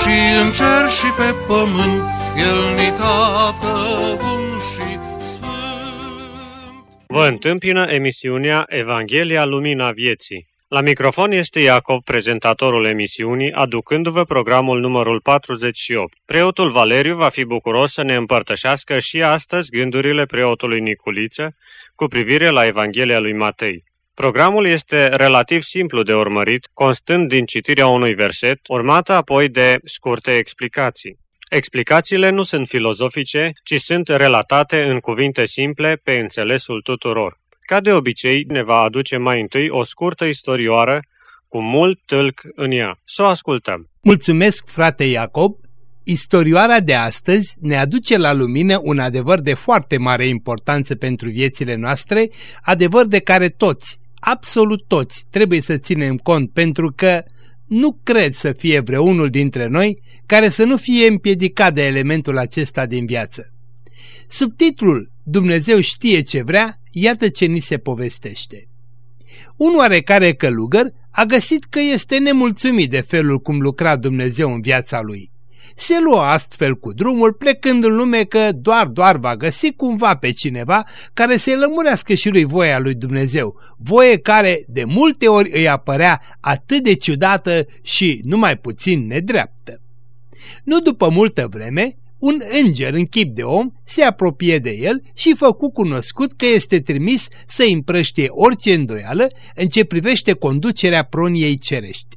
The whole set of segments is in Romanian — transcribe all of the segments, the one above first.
și în cer și pe pământ, El ni tată bun și sfânt. Vă întâmpină emisiunea Evanghelia Lumina Vieții. La microfon este Iacov, prezentatorul emisiunii, aducându-vă programul numărul 48. Preotul Valeriu va fi bucuros să ne împărtășească și astăzi gândurile preotului Niculiță cu privire la Evanghelia lui Matei. Programul este relativ simplu de urmărit, constând din citirea unui verset, urmată apoi de scurte explicații. Explicațiile nu sunt filozofice, ci sunt relatate în cuvinte simple pe înțelesul tuturor. Ca de obicei, ne va aduce mai întâi o scurtă istorioară cu mult tâlc în ea. Să o ascultăm. Mulțumesc, frate Iacob! Istorioara de astăzi ne aduce la lumină un adevăr de foarte mare importanță pentru viețile noastre, adevăr de care toți, absolut toți, trebuie să ținem cont pentru că nu cred să fie vreunul dintre noi care să nu fie împiedicat de elementul acesta din viață. Subtitlul Dumnezeu știe ce vrea, iată ce ni se povestește. Un oarecare călugăr a găsit că este nemulțumit de felul cum lucra Dumnezeu în viața lui. Se luă astfel cu drumul, plecând în lume că doar, doar va găsi cumva pe cineva care să-i lămurească și lui voia lui Dumnezeu, voie care de multe ori îi apărea atât de ciudată și numai puțin nedreaptă. Nu după multă vreme, un înger în chip de om se apropie de el și făcu cunoscut că este trimis să împrăștie orice îndoială în ce privește conducerea proniei cerești.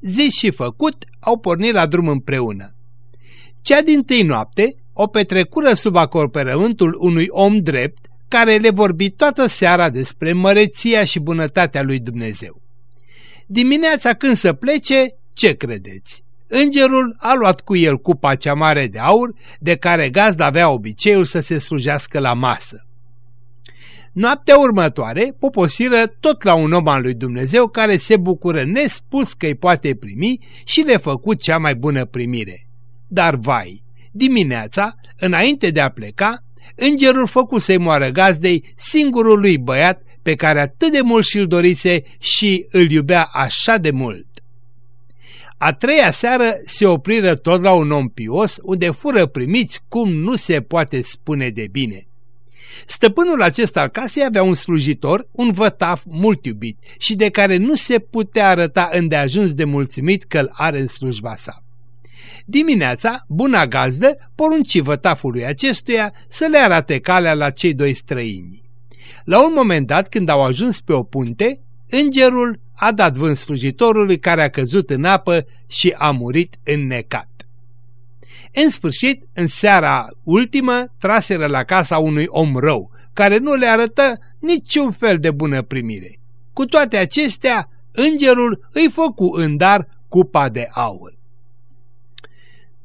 Zis și făcut au pornit la drum împreună. Cea din tâi noapte o petrecură sub acoperământul unui om drept care le vorbi toată seara despre măreția și bunătatea lui Dumnezeu. Dimineața când să plece, ce credeți? Îngerul a luat cu el cupa cea mare de aur, de care gazda avea obiceiul să se slujească la masă. Noaptea următoare poposiră tot la un om al lui Dumnezeu care se bucură nespus că îi poate primi și le făcut cea mai bună primire. Dar vai, dimineața, înainte de a pleca, îngerul făcu să-i moară gazdei singurul lui băiat pe care atât de mult și-l dorise și îl iubea așa de mult. A treia seară se opriră tot la un om pios, unde fură primiți cum nu se poate spune de bine. Stăpânul acesta al casei avea un slujitor, un vătaf mult iubit și de care nu se putea arăta îndeajuns de mulțumit că îl are în slujba sa. Dimineața, buna gazdă porunci vătafului acestuia să le arate calea la cei doi străini. La un moment dat, când au ajuns pe o punte, îngerul a dat vânt slujitorului care a căzut în apă și a murit înnecat. În sfârșit, în seara ultimă, traseră la casa unui om rău, care nu le arătă niciun fel de bună primire. Cu toate acestea, îngerul îi făcu în dar cupa de aur.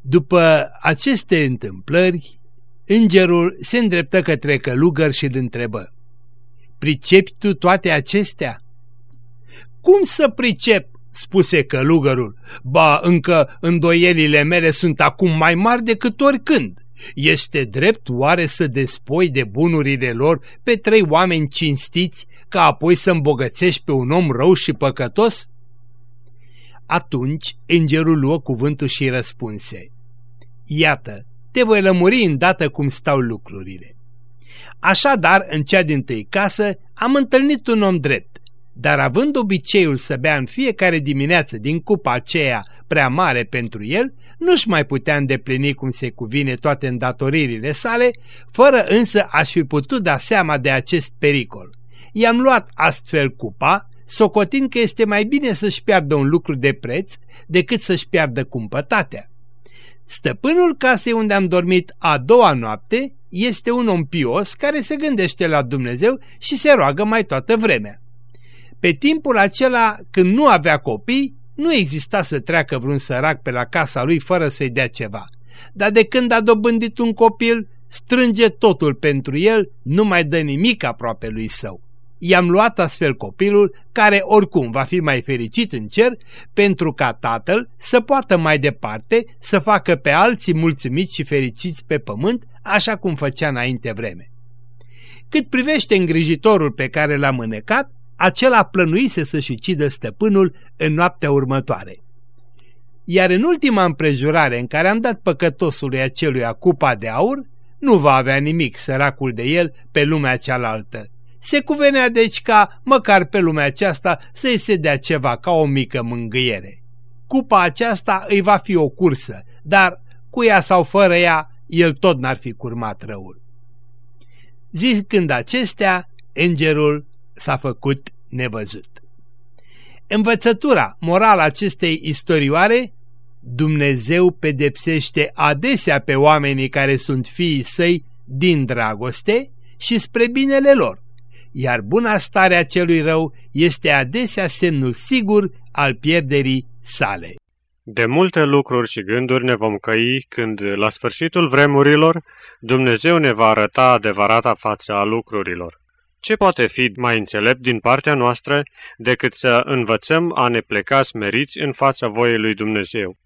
După aceste întâmplări, îngerul se îndreptă către călugăr și îl întrebă, Pricepi tu toate acestea?" Cum să pricep?" spuse călugărul. Ba, încă îndoielile mele sunt acum mai mari decât oricând. Este drept oare să despoi de bunurile lor pe trei oameni cinstiți, ca apoi să îmbogățești pe un om rău și păcătos?" Atunci îngerul luă cuvântul și răspunse. Iată, te voi lămuri îndată cum stau lucrurile. Așadar, în cea din tâi casă, am întâlnit un om drept dar având obiceiul să bea în fiecare dimineață din cupa aceea prea mare pentru el, nu-și mai putea îndeplini cum se cuvine toate îndatoririle sale, fără însă aș fi putut da seama de acest pericol. I-am luat astfel cupa, socotind că este mai bine să-și piardă un lucru de preț decât să-și piardă cumpătatea. Stăpânul casei unde am dormit a doua noapte este un om pios care se gândește la Dumnezeu și se roagă mai toată vremea. Pe timpul acela, când nu avea copii, Nu exista să treacă vreun sărac pe la casa lui fără să-i dea ceva. Dar de când a dobândit un copil, strânge totul pentru el, nu mai dă nimic aproape lui său. I-am luat astfel copilul, care oricum va fi mai fericit în cer, pentru ca tatăl să poată mai departe să facă pe alții mulțumiți și fericiți pe pământ, așa cum făcea înainte vreme. Cât privește îngrijitorul pe care l-a mânecat, acela plănuise să-și ucidă stăpânul în noaptea următoare. Iar în ultima împrejurare în care am dat păcătosului acelui cupa de aur, nu va avea nimic săracul de el pe lumea cealaltă. Se cuvenea deci ca, măcar pe lumea aceasta, să-i se dea ceva ca o mică mângâiere. Cupa aceasta îi va fi o cursă, dar cu ea sau fără ea, el tot n-ar fi curmat răul. Zicând acestea, îngerul s-a făcut nevăzut. Învățătura morală acestei istorioare Dumnezeu pedepsește adesea pe oamenii care sunt fiii săi din dragoste și spre binele lor, iar buna starea celui rău este adesea semnul sigur al pierderii sale. De multe lucruri și gânduri ne vom căi când, la sfârșitul vremurilor, Dumnezeu ne va arăta adevărata față a lucrurilor. Ce poate fi mai înțelept din partea noastră decât să învățăm a ne pleca smeriți în fața voiei lui Dumnezeu?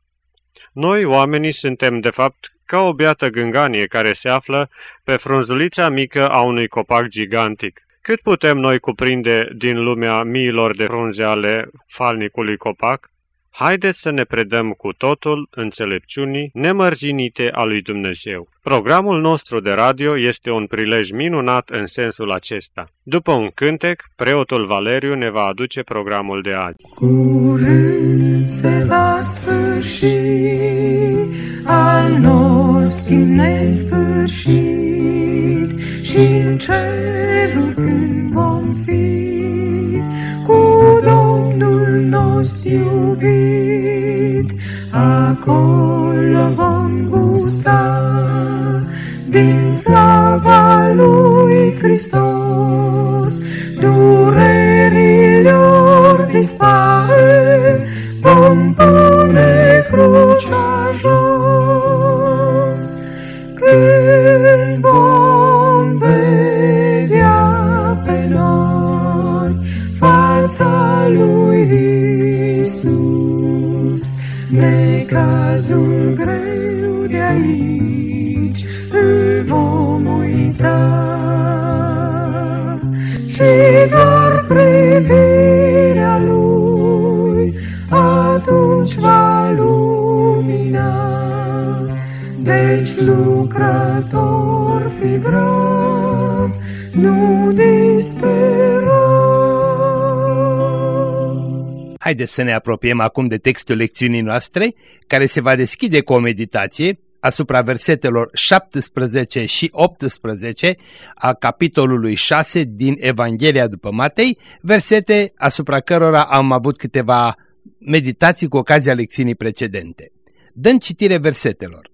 Noi, oamenii, suntem, de fapt, ca o beată gânganie care se află pe frunzulița mică a unui copac gigantic. Cât putem noi cuprinde din lumea miilor de frunze ale falnicului copac? Haideți să ne predăm cu totul înțelepciunii nemărginite a lui Dumnezeu. Programul nostru de radio este un prilej minunat în sensul acesta. După un cântec, preotul Valeriu ne va aduce programul de azi. Curând se va sfârși al nostru nesfârșit și în cerul când vom fi nostru iubit, acolo vom gusta din slava lui Hristos, durerilor dispare, și doar privirea lui atunci va lumina. Deci lucrător fi brav, nu dispera. Haideți să ne apropiem acum de textul lecțiunii noastre, care se va deschide cu o meditație asupra versetelor 17 și 18 a capitolului 6 din Evanghelia după Matei, versete asupra cărora am avut câteva meditații cu ocazia lecțiunii precedente. Dăm citire versetelor.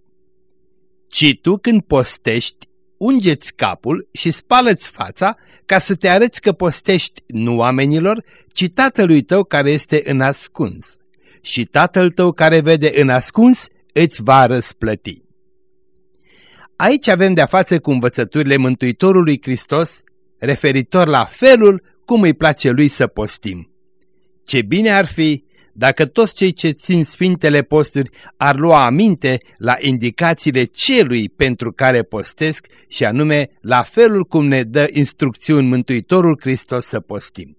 Ci tu când postești, ungeți capul și spală-ți fața ca să te arăți că postești nu oamenilor, ci tatălui tău care este în ascuns. Și tatăl tău care vede în ascuns îți va răsplăti. Aici avem de-a față cu învățăturile Mântuitorului Hristos referitor la felul cum îi place lui să postim. Ce bine ar fi dacă toți cei ce țin Sfintele Posturi ar lua aminte la indicațiile celui pentru care postesc și anume la felul cum ne dă instrucțiuni Mântuitorul Hristos să postim.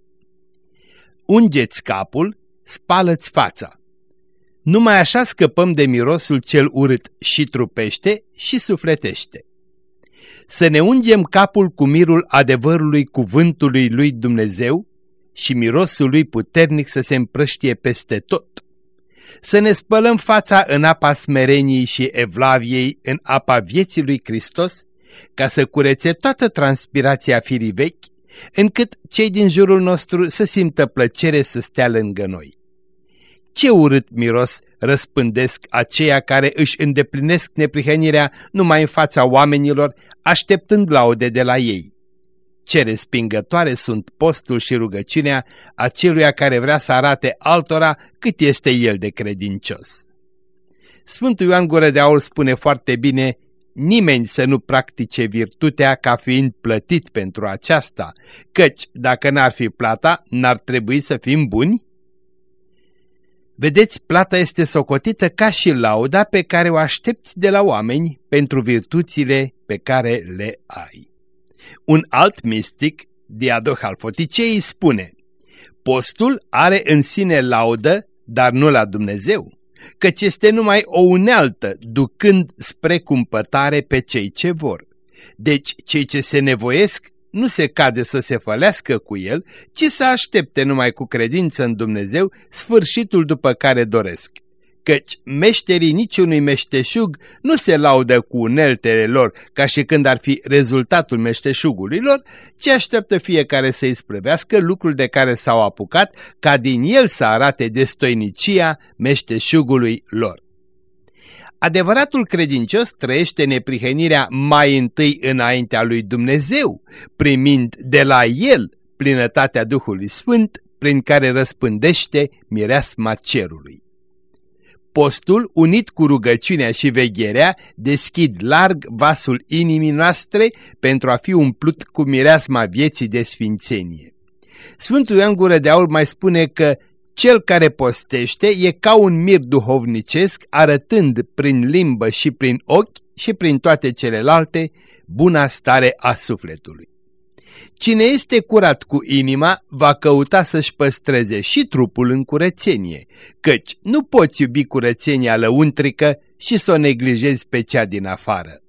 Ungeți capul, spală-ți fața. Numai așa scăpăm de mirosul cel urât și trupește și sufletește. Să ne ungem capul cu mirul adevărului cuvântului lui Dumnezeu, și mirosul lui puternic să se împrăștie peste tot. Să ne spălăm fața în apa smereniei și evlaviei, în apa vieții lui Hristos, ca să curețe toată transpirația firii vechi, încât cei din jurul nostru să simtă plăcere să stea lângă noi. Ce urât miros răspândesc aceia care își îndeplinesc neprihănirea numai în fața oamenilor, așteptând laude de la ei Ce respingătoare sunt postul și rugăciunea aceluia care vrea să arate altora cât este el de credincios. Sfântul Ioan Gură de Aur spune foarte bine, nimeni să nu practice virtutea ca fiind plătit pentru aceasta, căci dacă n-ar fi plata, n-ar trebui să fim buni? Vedeți, plata este socotită ca și lauda pe care o aștepți de la oameni pentru virtuțile pe care le ai. Un alt mistic, Diadoh al Foticei, spune Postul are în sine laudă, dar nu la Dumnezeu căci este numai o unealtă, ducând spre cumpătare pe cei ce vor. Deci cei ce se nevoiesc nu se cade să se fălească cu el, ci să aștepte numai cu credință în Dumnezeu sfârșitul după care doresc căci meșterii niciunui meșteșug nu se laudă cu uneltele lor ca și când ar fi rezultatul meșteșugului lor, ci așteaptă fiecare să-i sprăvească lucrul de care s-au apucat ca din el să arate destoinicia meșteșugului lor. Adevăratul credincios trăiește neprihănirea mai întâi înaintea lui Dumnezeu, primind de la El plinătatea Duhului Sfânt, prin care răspândește mireasma cerului. Postul, unit cu rugăciunea și vegherea, deschid larg vasul inimii noastre pentru a fi umplut cu mireasma vieții de sfințenie. Sfântul Ioan Gură de Aur mai spune că cel care postește e ca un mir duhovnicesc, arătând prin limbă și prin ochi și prin toate celelalte buna stare a sufletului. Cine este curat cu inima va căuta să-și păstreze și trupul în curățenie, căci nu poți iubi curățenia lăuntrică și să o neglijezi pe cea din afară.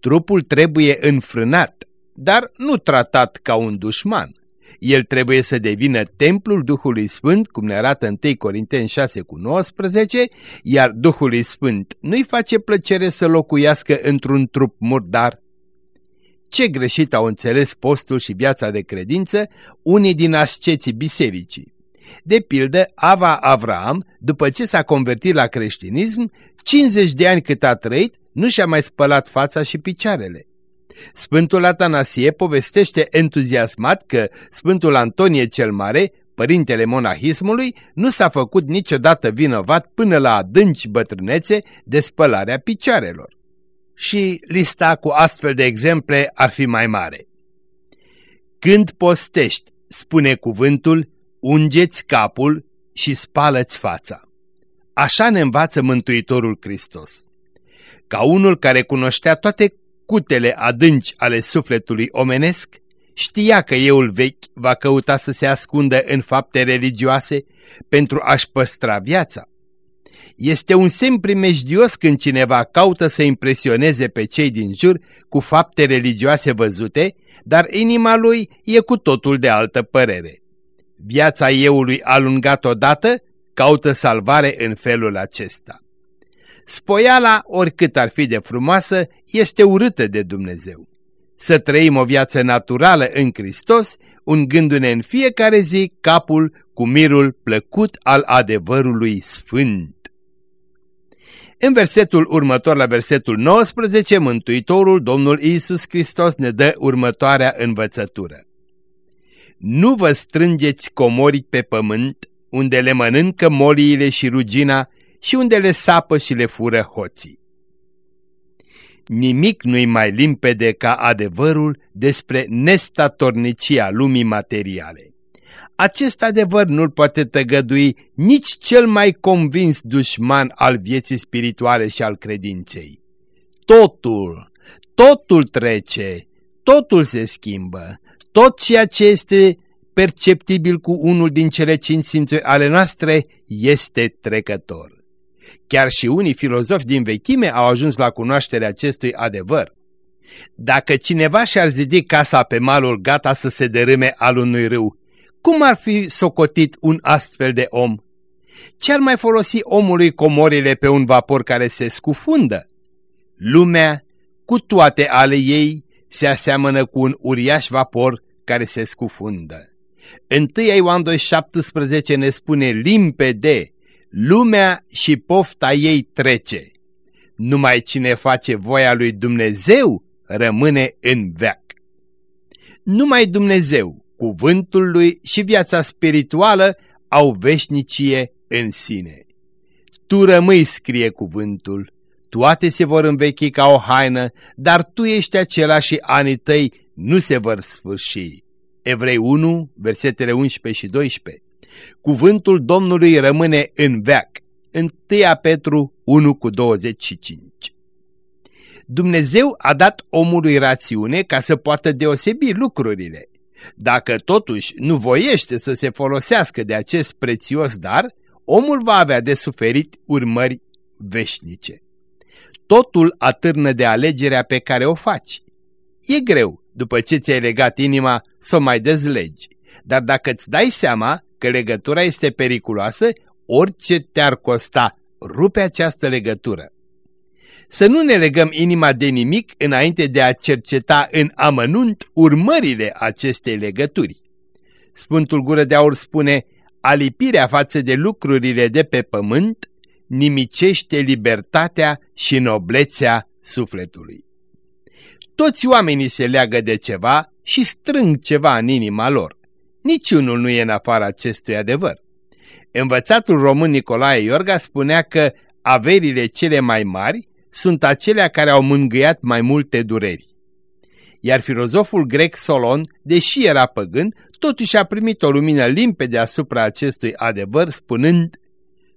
Trupul trebuie înfrânat, dar nu tratat ca un dușman. El trebuie să devină templul Duhului Sfânt, cum ne arată 1 Corinteni 6 cu 19, iar Duhului Sfânt nu-i face plăcere să locuiască într-un trup murdar, ce greșit au înțeles postul și viața de credință unii din asceții bisericii. De pildă, Ava Avram, după ce s-a convertit la creștinism, 50 de ani cât a trăit, nu și-a mai spălat fața și picioarele. Sfântul Atanasie povestește entuziasmat că Sfântul Antonie cel Mare, părintele monahismului, nu s-a făcut niciodată vinovat până la adânci bătrânețe de spălarea picioarelor și lista cu astfel de exemple ar fi mai mare. Când postești, spune cuvântul, ungeți capul și spală-ți fața. Așa ne învață Mântuitorul Hristos. Ca unul care cunoștea toate cutele adânci ale sufletului omenesc, știa că euul vechi va căuta să se ascundă în fapte religioase pentru a-și păstra viața. Este un semn primejdios când cineva caută să impresioneze pe cei din jur cu fapte religioase văzute, dar inima lui e cu totul de altă părere. Viața eului alungat odată caută salvare în felul acesta. Spoiala, oricât ar fi de frumoasă, este urâtă de Dumnezeu. Să trăim o viață naturală în Hristos, ungându-ne în fiecare zi capul cu mirul plăcut al adevărului sfânt. În versetul următor, la versetul 19, Mântuitorul, Domnul Iisus Hristos, ne dă următoarea învățătură. Nu vă strângeți comori pe pământ, unde le mănâncă moliile și rugina și unde le sapă și le fură hoții. Nimic nu-i mai limpede ca adevărul despre nestatornicia lumii materiale. Acest adevăr nu-l poate tăgădui nici cel mai convins dușman al vieții spirituale și al credinței. Totul, totul trece, totul se schimbă, tot ceea ce este perceptibil cu unul din cele cinci simțuri ale noastre este trecător. Chiar și unii filozofi din vechime au ajuns la cunoașterea acestui adevăr. Dacă cineva și-ar zidi casa pe malul gata să se dărâme al unui râu, cum ar fi socotit un astfel de om? Ce-ar mai folosi omului comorile pe un vapor care se scufundă? Lumea, cu toate ale ei, se aseamănă cu un uriaș vapor care se scufundă. Întâia Ioan 2,17 ne spune limpede, lumea și pofta ei trece. Numai cine face voia lui Dumnezeu rămâne în veac. Numai Dumnezeu, cuvântul lui și viața spirituală au veșnicie în sine. Tu rămâi, scrie cuvântul, toate se vor învechi ca o haină, dar tu ești acela și anii tăi nu se vor sfârși. Evrei 1, versetele 11 și 12. Cuvântul Domnului rămâne în veac. 1 Petru 1 cu 25. Dumnezeu a dat omului rațiune ca să poată deosebi lucrurile. Dacă totuși nu voiește să se folosească de acest prețios dar, omul va avea de suferit urmări veșnice. Totul atârnă de alegerea pe care o faci. E greu, după ce ți-ai legat inima, să o mai dezlegi. Dar dacă îți dai seama că legătura este periculoasă, orice te-ar costa, rupe această legătură. Să nu ne legăm inima de nimic înainte de a cerceta în amănunt urmările acestei legături. Sfântul Gură de Aur spune, alipirea față de lucrurile de pe pământ nimicește libertatea și noblețea sufletului. Toți oamenii se leagă de ceva și strâng ceva în inima lor. Niciunul nu e în afara acestui adevăr. Învățatul român Nicolae Iorga spunea că averile cele mai mari sunt acelea care au mângâiat mai multe dureri. Iar filozoful grec Solon, deși era păgân, totuși a primit o lumină limpede asupra acestui adevăr, spunând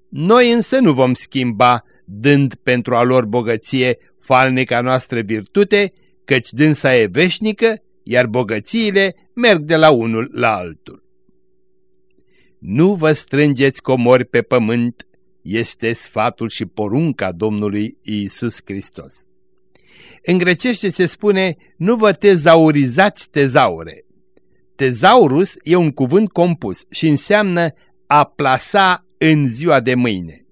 Noi însă nu vom schimba, dând pentru a lor bogăție falnica noastră virtute, căci dânsa e veșnică, iar bogățiile merg de la unul la altul. Nu vă strângeți comori pe pământ, este sfatul și porunca Domnului Iisus Hristos. În grecește se spune, nu vă tezaurizați tezaure. Tezaurus e un cuvânt compus și înseamnă a plasa în ziua de mâine.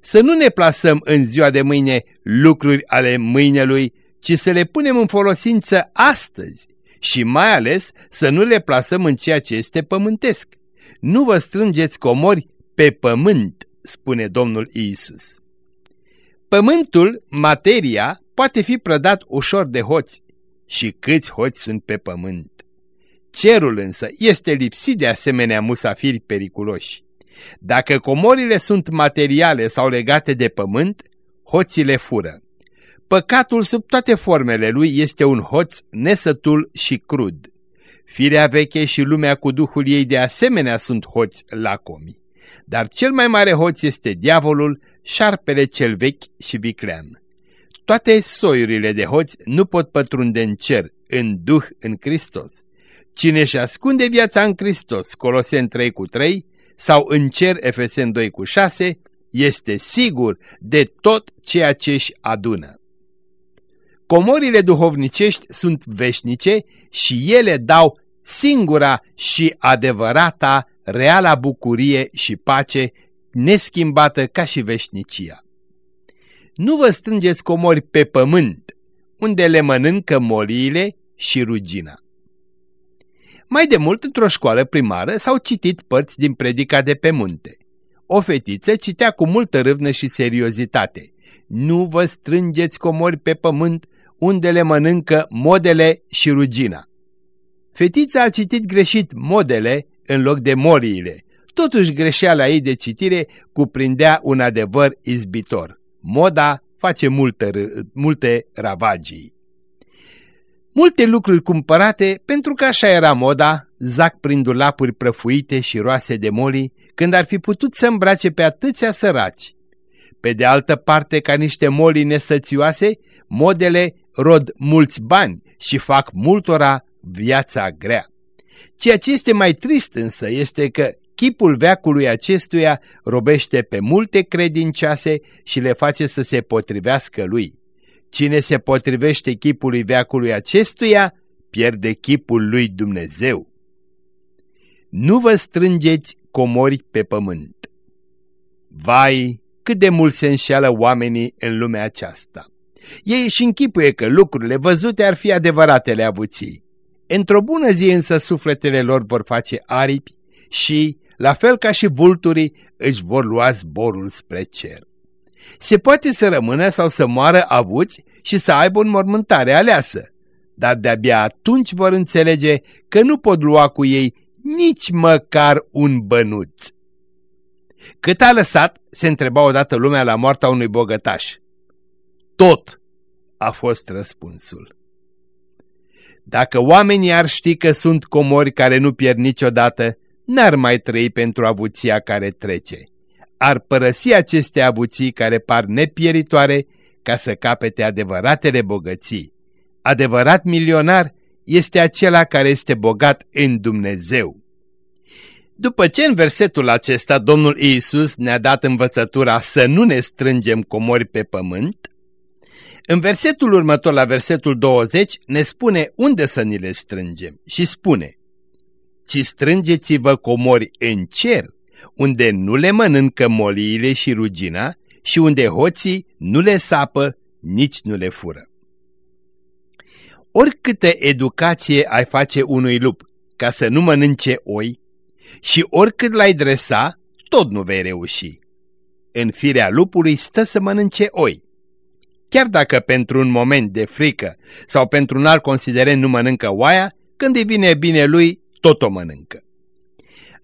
Să nu ne plasăm în ziua de mâine lucruri ale mâinelui, ci să le punem în folosință astăzi și mai ales să nu le plasăm în ceea ce este pământesc. Nu vă strângeți comori pe pământ, spune Domnul Iisus. Pământul, materia, poate fi prădat ușor de hoți și câți hoți sunt pe pământ. Cerul însă este lipsit de asemenea musafiri periculoși. Dacă comorile sunt materiale sau legate de pământ, hoții le fură. Păcatul sub toate formele lui este un hoț nesătul și crud. Firea veche și lumea cu duhul ei de asemenea sunt hoți lacomi. Dar cel mai mare hoț este diavolul, șarpele cel vechi și viclean. Toate soiurile de hoți nu pot pătrunde în cer, în duh, în Hristos. Cine își ascunde viața în Hristos, Coloseni 3 cu 3, sau în cer, Efesen 2 cu 6, este sigur de tot ceea ce își adună. Comorile duhovnicești sunt veșnice și ele dau singura și adevărata reala bucurie și pace, neschimbată ca și veșnicia. Nu vă strângeți comori pe pământ, unde le mănâncă moliile și rugina. Mai de mult, într-o școală primară, s-au citit părți din predica de pe munte. O fetiță citea cu multă râvnă și seriozitate. Nu vă strângeți comori pe pământ, unde le mănâncă modele și rugina. Fetița a citit greșit modele în loc de moriile. Totuși greșeala ei de citire cuprindea un adevăr izbitor. Moda face multe, multe ravagii. Multe lucruri cumpărate, pentru că așa era moda, zac prin dulapuri prăfuite și roase de moli, când ar fi putut să îmbrace pe atâția săraci. Pe de altă parte, ca niște moli nesățioase, modele rod mulți bani și fac multora viața grea. Ceea ce este mai trist însă este că chipul veacului acestuia robește pe multe credincioase și le face să se potrivească lui. Cine se potrivește chipului veacului acestuia, pierde chipul lui Dumnezeu. Nu vă strângeți comori pe pământ. Vai, cât de mult se înșeală oamenii în lumea aceasta. Ei își închipuie că lucrurile văzute ar fi adevăratele avuții. Într-o bună zi însă sufletele lor vor face aripi și, la fel ca și vulturii, își vor lua zborul spre cer. Se poate să rămână sau să moară avuți și să aibă o înmormântare aleasă, dar de-abia atunci vor înțelege că nu pot lua cu ei nici măcar un bănuț. Cât a lăsat, se întreba odată lumea la moartea unui bogătaș. Tot a fost răspunsul. Dacă oamenii ar ști că sunt comori care nu pierd niciodată, n-ar mai trăi pentru avuția care trece. Ar părăsi aceste avuții care par nepieritoare ca să capete adevăratele bogății. Adevărat milionar este acela care este bogat în Dumnezeu. După ce în versetul acesta Domnul Iisus ne-a dat învățătura să nu ne strângem comori pe pământ, în versetul următor, la versetul 20, ne spune unde să ni le strângem și spune Ci strângeți-vă comori în cer, unde nu le mănâncă moliile și rugina și unde hoții nu le sapă, nici nu le fură. Oricâtă educație ai face unui lup ca să nu mănânce oi și oricât l-ai dresa, tot nu vei reuși. În firea lupului stă să mănânce oi. Chiar dacă pentru un moment de frică sau pentru un alt considerent nu mănâncă oaia, când îi vine bine lui, tot o mănâncă.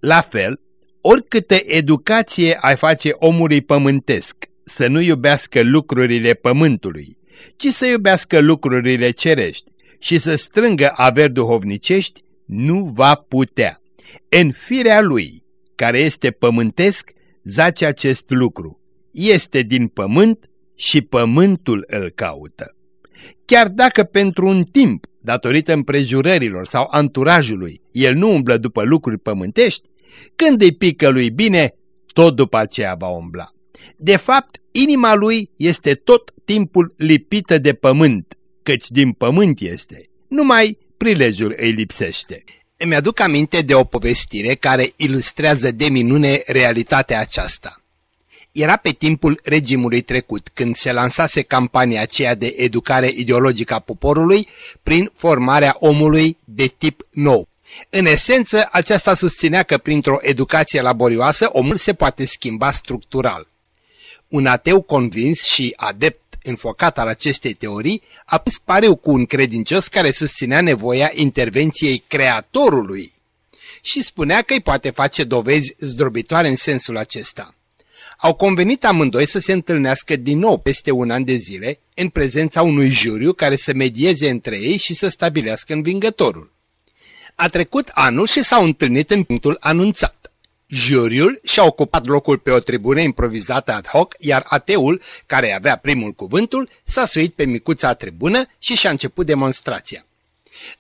La fel, oricâtă educație ai face omului pământesc să nu iubească lucrurile pământului, ci să iubească lucrurile cerești și să strângă averi duhovnicești, nu va putea. În firea lui, care este pământesc, zace acest lucru. Este din pământ și pământul îl caută. Chiar dacă pentru un timp, datorită împrejurărilor sau anturajului, el nu umblă după lucruri pământești, când îi pică lui bine, tot după aceea va umbla. De fapt, inima lui este tot timpul lipită de pământ, căci din pământ este. Numai prilejul îi lipsește. Îmi aduc aminte de o povestire care ilustrează de minune realitatea aceasta. Era pe timpul regimului trecut, când se lansase campania aceea de educare ideologică a poporului prin formarea omului de tip nou. În esență, aceasta susținea că printr-o educație laborioasă omul se poate schimba structural. Un ateu convins și adept înfocat al acestei teorii a pus pareu cu un credincios care susținea nevoia intervenției creatorului și spunea că îi poate face dovezi zdrobitoare în sensul acesta. Au convenit amândoi să se întâlnească din nou peste un an de zile în prezența unui juriu care să medieze între ei și să stabilească învingătorul. A trecut anul și s-au întâlnit în punctul anunțat. Juriul și-a ocupat locul pe o tribună improvizată ad hoc, iar ateul, care avea primul cuvântul, s-a suit pe micuța tribună și și-a început demonstrația.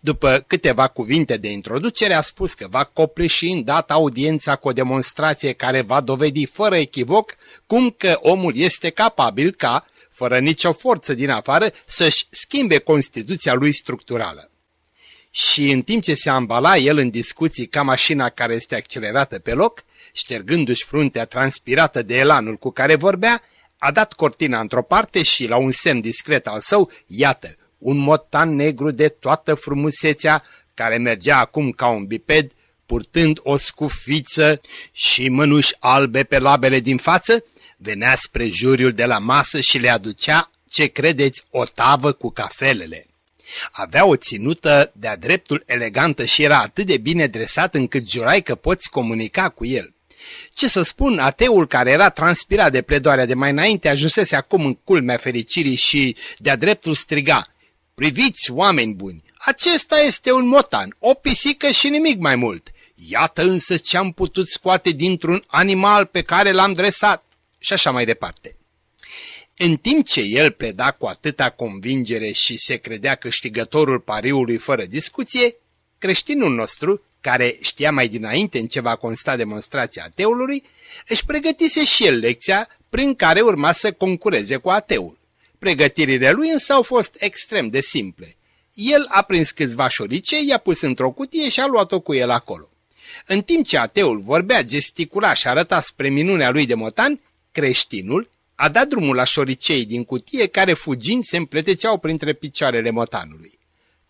După câteva cuvinte de introducere a spus că va copleși în data audiența cu o demonstrație care va dovedi fără echivoc cum că omul este capabil ca, fără nicio forță din afară, să-și schimbe constituția lui structurală și în timp ce se ambala el în discuții ca mașina care este accelerată pe loc, ștergându-și fruntea transpirată de elanul cu care vorbea, a dat cortina într-o parte și, la un semn discret al său, iată, un motan negru de toată frumusețea, care mergea acum ca un biped, purtând o scufiță și mânuși albe pe labele din față, venea spre juriul de la masă și le aducea, ce credeți, o tavă cu cafelele. Avea o ținută de-a dreptul elegantă și era atât de bine dresat încât jurai că poți comunica cu el. Ce să spun, ateul care era transpirat de pledoarea de mai înainte ajunsese acum în culmea fericirii și de-a dreptul striga. Priviți, oameni buni, acesta este un motan, o pisică și nimic mai mult. Iată însă ce am putut scoate dintr-un animal pe care l-am dresat. Și așa mai departe. În timp ce el pleda cu atâta convingere și se credea câștigătorul pariului fără discuție, creștinul nostru, care știa mai dinainte în ce va consta demonstrația ateului, își pregătise și el lecția prin care urma să concureze cu ateul. Pregătirile lui însă au fost extrem de simple. El a prins câțiva șorice, i-a pus într-o cutie și a luat-o cu el acolo. În timp ce ateul vorbea, gesticula și arăta spre minunea lui de motan, creștinul, a dat drumul la șoricei din cutie care fugind se împleteceau printre picioarele motanului.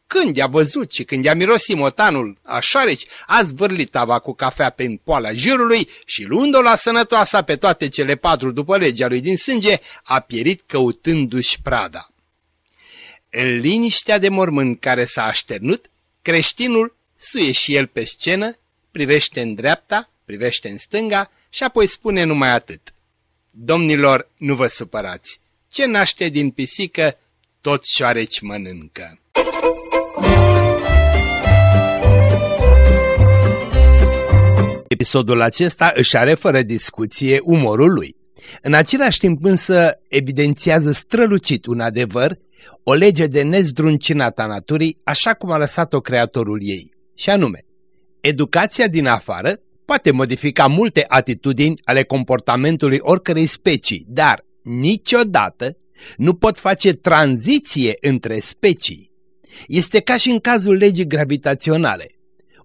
Când i-a văzut și când i-a mirosit motanul a șoareci, a zvârlit tava cu cafea pe poala jurului și luând-o la sănătoasa pe toate cele patru după legea lui din sânge, a pierit căutându-și prada. În liniștea de mormânt care s-a așternut, creștinul suie și el pe scenă, privește în dreapta, privește în stânga și apoi spune numai atât. Domnilor, nu vă supărați, ce naște din pisică, tot șoareci mănâncă. Episodul acesta își are fără discuție umorul lui. În același timp însă evidențiază strălucit un adevăr, o lege de nezdruncinat a naturii, așa cum a lăsat-o creatorul ei, și anume, educația din afară poate modifica multe atitudini ale comportamentului oricărei specii, dar niciodată nu pot face tranziție între specii. Este ca și în cazul legii gravitaționale.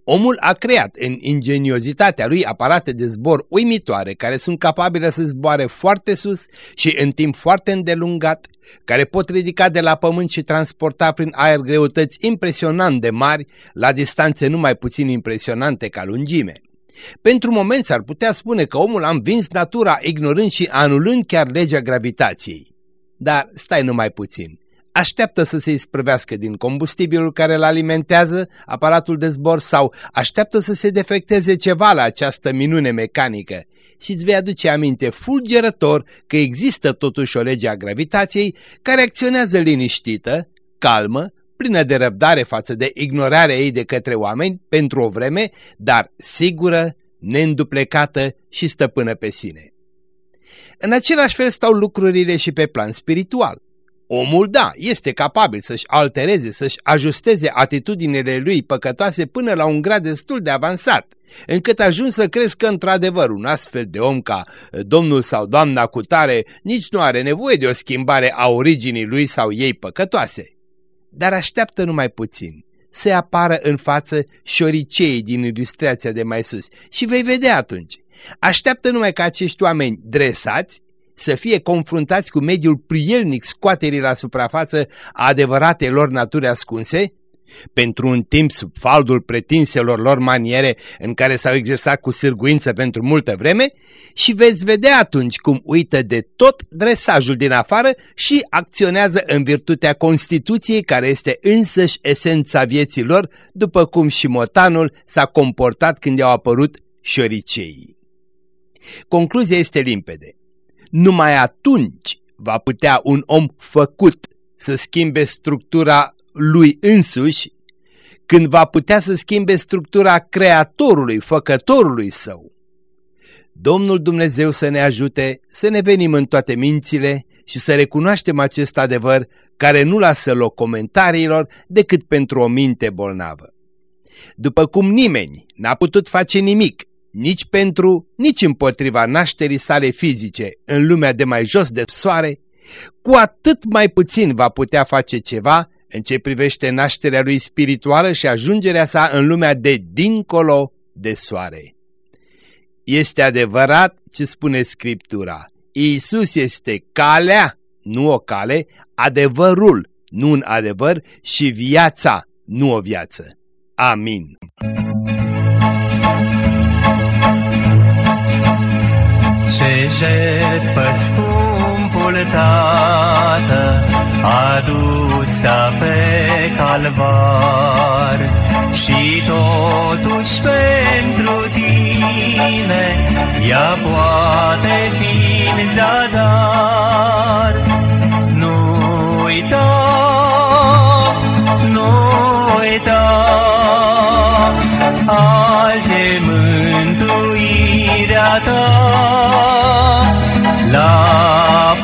Omul a creat în ingeniozitatea lui aparate de zbor uimitoare care sunt capabile să zboare foarte sus și în timp foarte îndelungat, care pot ridica de la pământ și transporta prin aer greutăți impresionant de mari la distanțe numai puțin impresionante ca lungime. Pentru moment s-ar putea spune că omul a învins natura ignorând și anulând chiar legea gravitației. Dar stai numai puțin așteaptă să se isprăvească din combustibilul care îl alimentează aparatul de zbor sau așteaptă să se defecteze ceva la această minune mecanică și îți vei aduce aminte fulgerător că există totuși o lege a gravitației care acționează liniștită, calmă, plină de răbdare față de ignorarea ei de către oameni pentru o vreme, dar sigură, neînduplecată și stăpână pe sine. În același fel stau lucrurile și pe plan spiritual. Omul, da, este capabil să-și altereze, să-și ajusteze atitudinile lui păcătoase până la un grad destul de avansat, încât ajuns să crezi că într-adevăr un astfel de om ca eh, domnul sau doamna cutare nici nu are nevoie de o schimbare a originii lui sau ei păcătoase. Dar așteaptă numai puțin să apară în față șoriceii din ilustrația de mai sus și vei vedea atunci. Așteaptă numai ca acești oameni dresați să fie confruntați cu mediul prielnic scoaterii la suprafață a adevăratelor naturi ascunse, pentru un timp sub faldul pretinselor lor maniere în care s-au exersat cu sârguință pentru multă vreme și veți vedea atunci cum uită de tot dresajul din afară și acționează în virtutea Constituției care este însăși esența vieții lor, după cum și motanul s-a comportat când i-au apărut șoriceii. Concluzia este limpede. Numai atunci va putea un om făcut să schimbe structura lui însuși, când va putea să schimbe structura creatorului, făcătorului său. Domnul Dumnezeu să ne ajute să ne venim în toate mințile și să recunoaștem acest adevăr care nu lasă loc comentariilor decât pentru o minte bolnavă. După cum nimeni n-a putut face nimic nici pentru, nici împotriva nașterii sale fizice în lumea de mai jos de soare, cu atât mai puțin va putea face ceva în ce privește nașterea lui spirituală și ajungerea sa în lumea de dincolo de soare. Este adevărat ce spune Scriptura. Iisus este calea, nu o cale, adevărul, nu un adevăr și viața, nu o viață. Amin. Ce jertfă scumpul Tată adusă pe calvar și totuși pentru tine ea poate fi în zadar. Nu uita, nu uita, azi e mântuirea ta. La